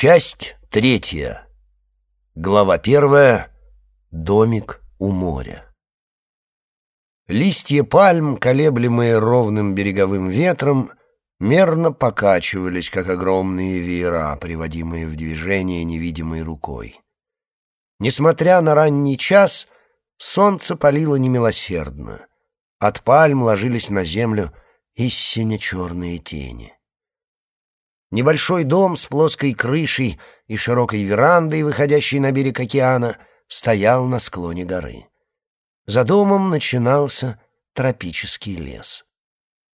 Часть третья. Глава первая. Домик у моря. Листья пальм, колеблемые ровным береговым ветром, мерно покачивались, как огромные веера, приводимые в движение невидимой рукой. Несмотря на ранний час, солнце палило немилосердно. От пальм ложились на землю истинно черные тени. Небольшой дом с плоской крышей и широкой верандой, выходящей на берег океана, стоял на склоне горы. За домом начинался тропический лес.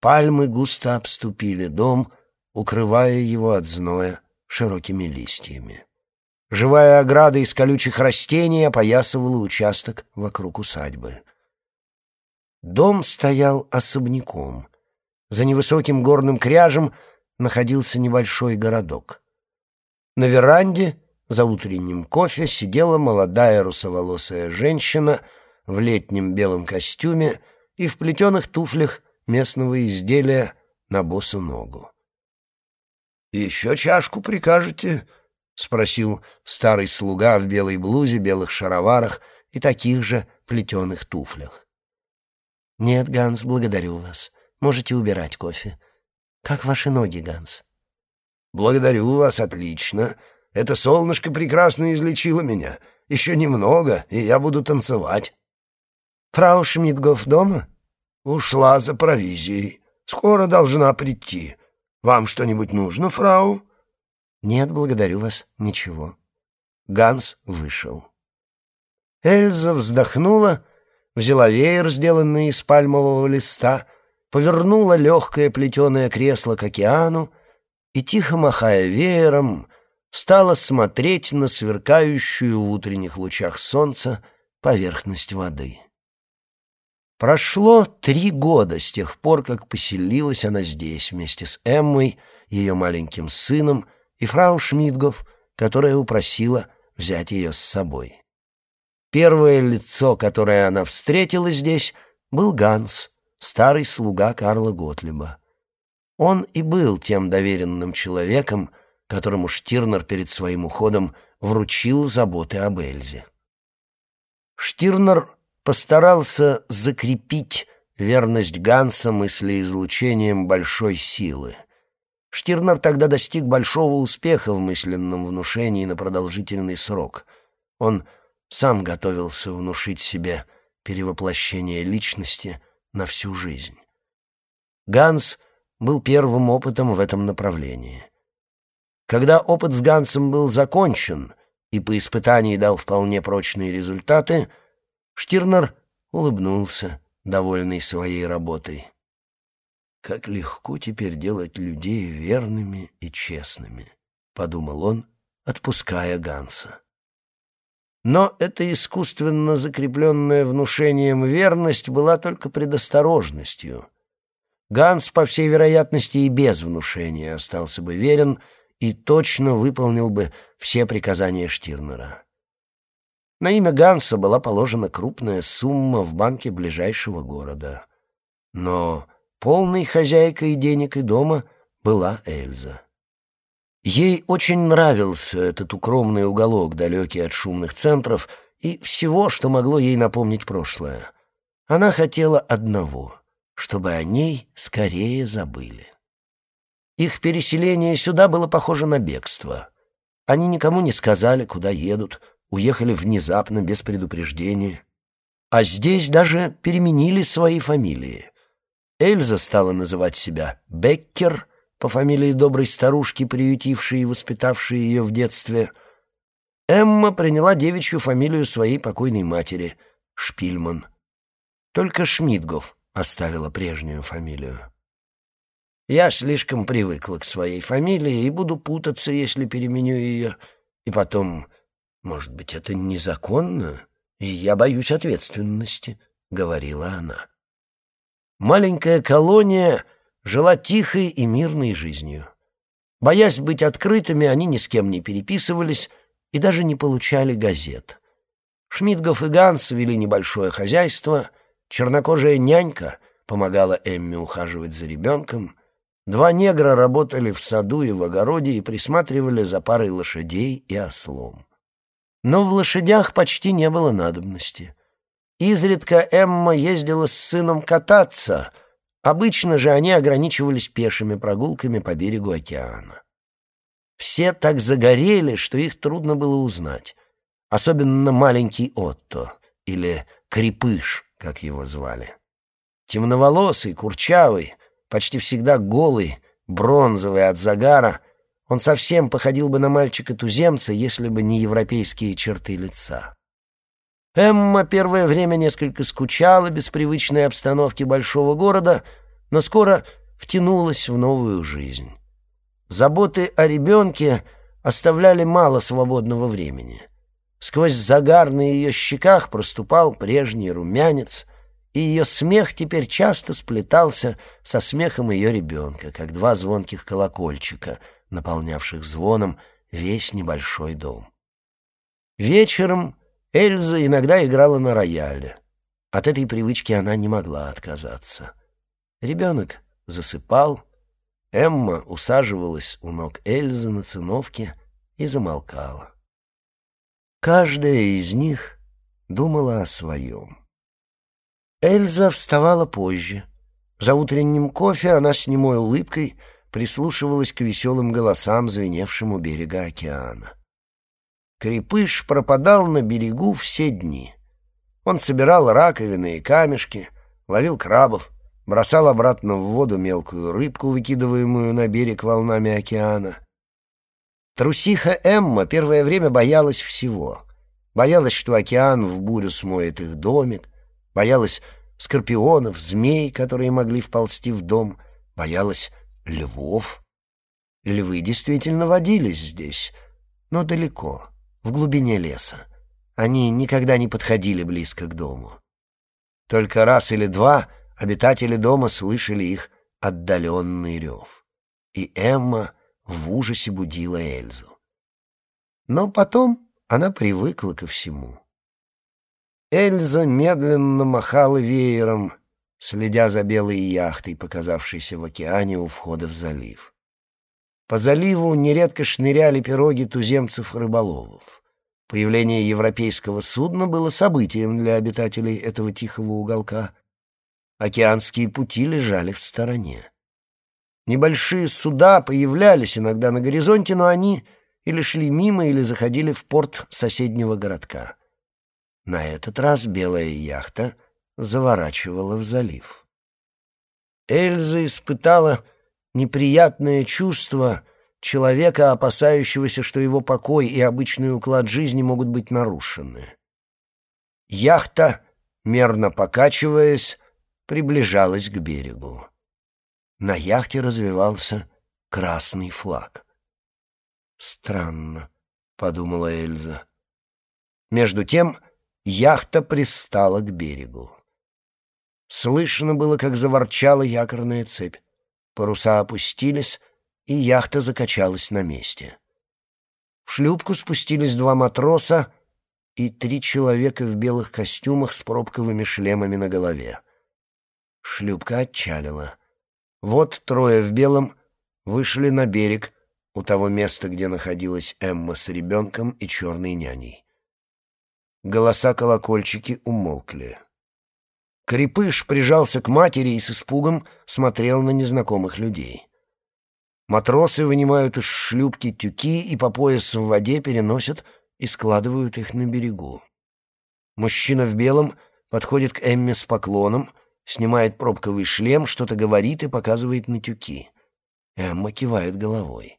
Пальмы густо обступили дом, укрывая его от зноя широкими листьями. Живая ограда из колючих растений опоясывала участок вокруг усадьбы. Дом стоял особняком. За невысоким горным кряжем — находился небольшой городок. На веранде за утренним кофе сидела молодая русоволосая женщина в летнем белом костюме и в плетеных туфлях местного изделия на босу ногу. «Еще чашку прикажете?» — спросил старый слуга в белой блузе, белых шароварах и таких же плетеных туфлях. «Нет, Ганс, благодарю вас. Можете убирать кофе. «Как ваши ноги, Ганс?» «Благодарю вас, отлично. Это солнышко прекрасно излечило меня. Еще немного, и я буду танцевать». «Фрау Шмидгоф дома?» «Ушла за провизией. Скоро должна прийти. Вам что-нибудь нужно, фрау?» «Нет, благодарю вас, ничего». Ганс вышел. Эльза вздохнула, взяла веер, сделанный из пальмового листа, повернула легкое плетеное кресло к океану и, тихо махая веером, стала смотреть на сверкающую в утренних лучах солнца поверхность воды. Прошло три года с тех пор, как поселилась она здесь вместе с Эммой, ее маленьким сыном и фрау Шмидгов, которая упросила взять ее с собой. Первое лицо, которое она встретила здесь, был Ганс, старый слуга Карла Готлиба. Он и был тем доверенным человеком, которому Штирнер перед своим уходом вручил заботы об Эльзе. Штирнер постарался закрепить верность Ганса мыслеизлучением большой силы. Штирнер тогда достиг большого успеха в мысленном внушении на продолжительный срок. Он сам готовился внушить себе перевоплощение личности — на всю жизнь. Ганс был первым опытом в этом направлении. Когда опыт с Гансом был закончен и по испытании дал вполне прочные результаты, Штирнер улыбнулся, довольный своей работой. «Как легко теперь делать людей верными и честными», — подумал он, отпуская Ганса. Но эта искусственно закрепленная внушением верность была только предосторожностью. Ганс, по всей вероятности, и без внушения остался бы верен и точно выполнил бы все приказания Штирнера. На имя Ганса была положена крупная сумма в банке ближайшего города. Но полной хозяйкой денег и дома была Эльза. Ей очень нравился этот укромный уголок, далекий от шумных центров, и всего, что могло ей напомнить прошлое. Она хотела одного — чтобы о ней скорее забыли. Их переселение сюда было похоже на бегство. Они никому не сказали, куда едут, уехали внезапно, без предупреждения. А здесь даже переменили свои фамилии. Эльза стала называть себя Беккер — по фамилии доброй старушки, приютившей и воспитавшей ее в детстве, Эмма приняла девичью фамилию своей покойной матери — Шпильман. Только Шмидгов оставила прежнюю фамилию. Я слишком привыкла к своей фамилии и буду путаться, если переменю ее. И потом, может быть, это незаконно, и я боюсь ответственности, — говорила она. Маленькая колония жила тихой и мирной жизнью. Боясь быть открытыми, они ни с кем не переписывались и даже не получали газет. Шмидгов и Ганс вели небольшое хозяйство, чернокожая нянька помогала Эмме ухаживать за ребенком, Два негра работали в саду и в огороде и присматривали за парой лошадей и ослом. Но в лошадях почти не было надобности. Изредка Эмма ездила с сыном кататься, обычно же они ограничивались пешими прогулками по берегу океана. Все так загорели, что их трудно было узнать. Особенно маленький Отто, или Крепыш, как его звали. Темноволосый, курчавый, почти всегда голый, бронзовый от загара, он совсем походил бы на мальчика-туземца, если бы не европейские черты лица. Эмма первое время несколько скучала без привычной обстановки большого города, но скоро втянулась в новую жизнь. Заботы о ребенке оставляли мало свободного времени. Сквозь загар на ее щеках проступал прежний румянец, и ее смех теперь часто сплетался со смехом ее ребенка, как два звонких колокольчика, наполнявших звоном весь небольшой дом. Вечером Эльза иногда играла на рояле. От этой привычки она не могла отказаться. Ребенок засыпал, Эмма усаживалась у ног Эльзы на циновке и замолкала. Каждая из них думала о своем. Эльза вставала позже. За утренним кофе она с немой улыбкой прислушивалась к веселым голосам, звеневшим у берега океана. Крепыш пропадал на берегу все дни. Он собирал раковины и камешки, ловил крабов, бросал обратно в воду мелкую рыбку, выкидываемую на берег волнами океана. Трусиха Эмма первое время боялась всего. Боялась, что океан в бурю смоет их домик, боялась скорпионов, змей, которые могли вползти в дом, боялась львов. Львы действительно водились здесь, но далеко в глубине леса. Они никогда не подходили близко к дому. Только раз или два обитатели дома слышали их отдаленный рев. И Эмма в ужасе будила Эльзу. Но потом она привыкла ко всему. Эльза медленно махала веером, следя за белой яхтой, показавшейся в океане у входа в залив. По заливу нередко шныряли пироги туземцев-рыболовов. Появление европейского судна было событием для обитателей этого тихого уголка. Океанские пути лежали в стороне. Небольшие суда появлялись иногда на горизонте, но они или шли мимо, или заходили в порт соседнего городка. На этот раз белая яхта заворачивала в залив. Эльза испытала неприятное чувство человека, опасающегося, что его покой и обычный уклад жизни могут быть нарушены. Яхта, мерно покачиваясь, приближалась к берегу. На яхте развивался красный флаг. «Странно», — подумала Эльза. Между тем яхта пристала к берегу. Слышно было, как заворчала якорная цепь. Паруса опустились, и яхта закачалась на месте. В шлюпку спустились два матроса и три человека в белых костюмах с пробковыми шлемами на голове. Шлюпка отчалила. Вот трое в белом вышли на берег у того места, где находилась Эмма с ребенком и черной няней. Голоса-колокольчики умолкли. Крепыш прижался к матери и с испугом смотрел на незнакомых людей. Матросы вынимают из шлюпки тюки и по пояс в воде переносят и складывают их на берегу. Мужчина в белом подходит к Эмме с поклоном, снимает пробковый шлем, что-то говорит и показывает на тюки. Эмма кивает головой.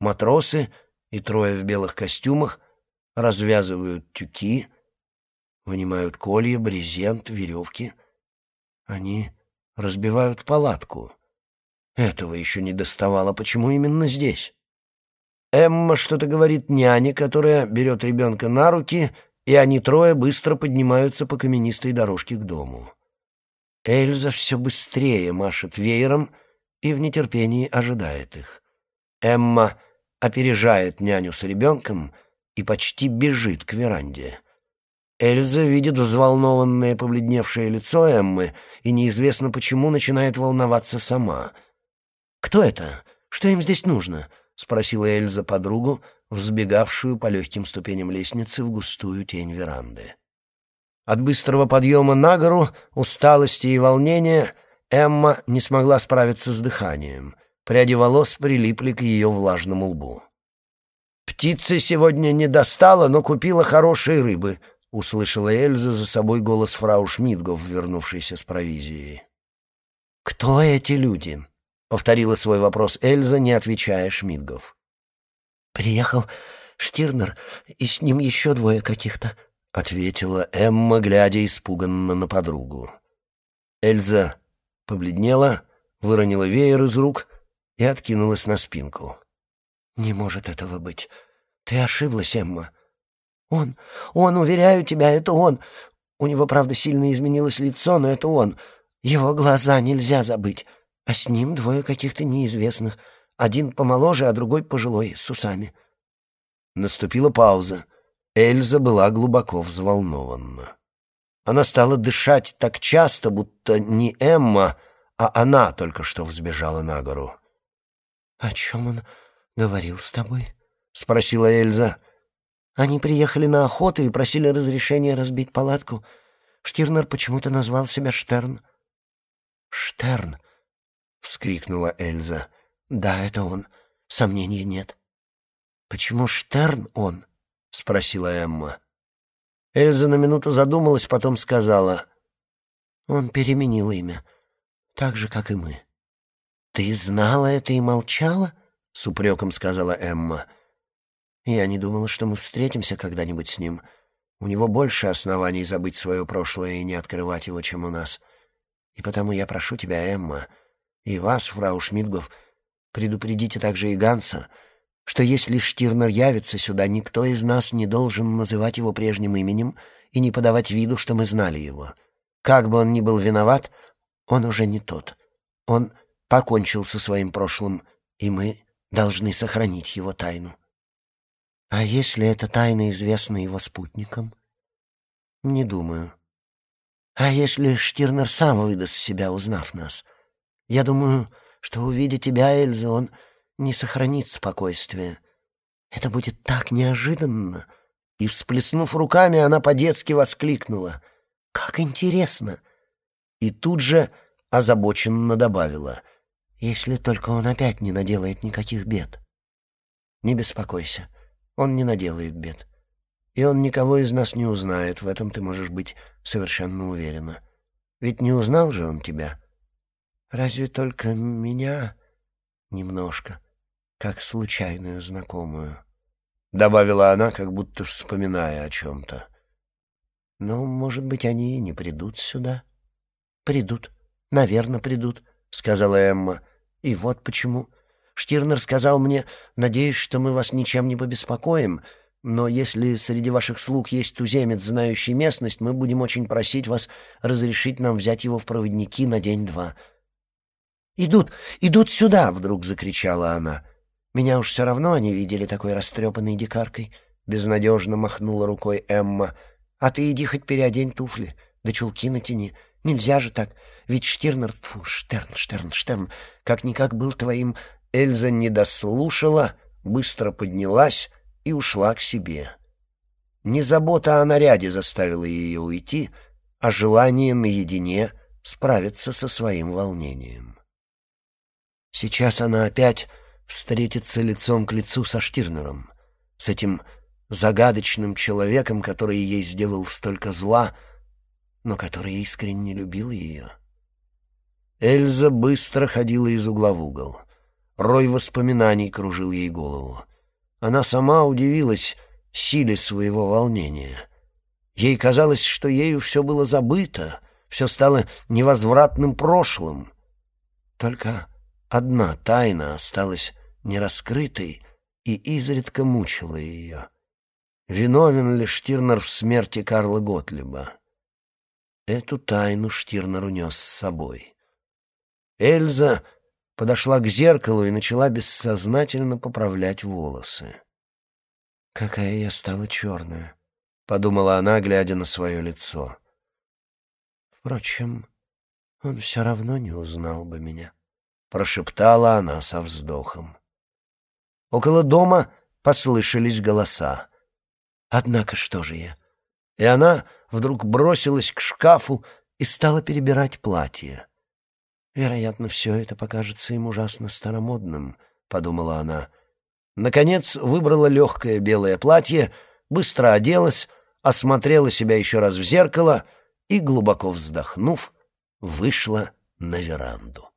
Матросы и трое в белых костюмах развязывают тюки, вынимают колья, брезент, веревки. Они разбивают палатку. Этого еще не доставало. Почему именно здесь? Эмма что-то говорит няне, которая берет ребенка на руки, и они трое быстро поднимаются по каменистой дорожке к дому. Эльза все быстрее машет веером и в нетерпении ожидает их. Эмма опережает няню с ребенком и почти бежит к веранде. Эльза видит взволнованное побледневшее лицо Эммы и неизвестно почему начинает волноваться сама — «Кто это? Что им здесь нужно?» — спросила Эльза подругу, взбегавшую по легким ступеням лестницы в густую тень веранды. От быстрого подъема на гору, усталости и волнения Эмма не смогла справиться с дыханием. Пряди волос прилипли к ее влажному лбу. «Птицы сегодня не достала, но купила хорошей рыбы», — услышала Эльза за собой голос фрау Шмидгов, вернувшейся с провизией. «Кто эти люди?» — повторила свой вопрос Эльза, не отвечая Шмидгов. «Приехал Штирнер, и с ним еще двое каких-то», — ответила Эмма, глядя испуганно на подругу. Эльза побледнела, выронила веер из рук и откинулась на спинку. «Не может этого быть. Ты ошиблась, Эмма. Он, он, уверяю тебя, это он. У него, правда, сильно изменилось лицо, но это он. Его глаза нельзя забыть. А с ним двое каких-то неизвестных. Один помоложе, а другой пожилой, с усами». Наступила пауза. Эльза была глубоко взволнована. Она стала дышать так часто, будто не Эмма, а она только что взбежала на гору. «О чем он говорил с тобой?» — спросила Эльза. «Они приехали на охоту и просили разрешения разбить палатку. Штирнер почему-то назвал себя Штерн». «Штерн!» — вскрикнула Эльза. «Да, это он. Сомнений нет». «Почему Штерн он?» — спросила Эмма. Эльза на минуту задумалась, потом сказала. «Он переменил имя, так же, как и мы». «Ты знала это и молчала?» — с упреком сказала Эмма. «Я не думала, что мы встретимся когда-нибудь с ним. У него больше оснований забыть свое прошлое и не открывать его, чем у нас. И потому я прошу тебя, Эмма, и вас, фрау Шмидгов, предупредите также и Ганса, что если Штирнер явится сюда, никто из нас не должен называть его прежним именем и не подавать виду, что мы знали его. Как бы он ни был виноват, он уже не тот. Он покончил со своим прошлым, и мы должны сохранить его тайну. А если эта тайна известна его спутникам? Не думаю. А если Штирнер сам выдаст себя, узнав нас? Я думаю, что, увидя тебя, Эльза, он не сохранит спокойствия. Это будет так неожиданно. И, всплеснув руками, она по-детски воскликнула. «Как интересно!» И тут же озабоченно добавила — если только он опять не наделает никаких бед. Не беспокойся, он не наделает бед. И он никого из нас не узнает, в этом ты можешь быть совершенно уверена. Ведь не узнал же он тебя. Разве только меня немножко, как случайную знакомую. Добавила она, как будто вспоминая о чем-то. Ну, может быть, они и не придут сюда. Придут, наверное, придут, сказала Эмма. И вот почему. Штирнер сказал мне, надеюсь, что мы вас ничем не побеспокоим, но если среди ваших слуг есть туземец, знающий местность, мы будем очень просить вас разрешить нам взять его в проводники на день-два». «Идут, идут сюда!» — вдруг закричала она. «Меня уж все равно они видели такой растрепанной дикаркой», — безнадежно махнула рукой Эмма. «А ты иди хоть переодень туфли, да чулки натяни. Нельзя же так. Ведь Штирнер... Фу, Штерн, Штерн, Штерн, как-никак был твоим... Эльза не дослушала, быстро поднялась и ушла к себе. Не забота о наряде заставила ее уйти, а желание наедине справиться со своим волнением. Сейчас она опять встретится лицом к лицу со Штирнером, с этим загадочным человеком, который ей сделал столько зла, но который искренне любил ее. Эльза быстро ходила из угла в угол. Рой воспоминаний кружил ей голову. Она сама удивилась силе своего волнения. Ей казалось, что ею все было забыто, все стало невозвратным прошлым. Только одна тайна осталась нераскрытой и изредка мучила ее. Виновен ли Штирнер в смерти Карла Готлиба? Эту тайну Штирнер унес с собой. Эльза подошла к зеркалу и начала бессознательно поправлять волосы. «Какая я стала черная», — подумала она, глядя на свое лицо. «Впрочем, он все равно не узнал бы меня», прошептала она со вздохом. Около дома послышались голоса. Однако что же я? И она вдруг бросилась к шкафу и стала перебирать платье. Вероятно, все это покажется им ужасно старомодным, подумала она. Наконец выбрала легкое белое платье, быстро оделась, осмотрела себя еще раз в зеркало и, глубоко вздохнув, вышла на веранду.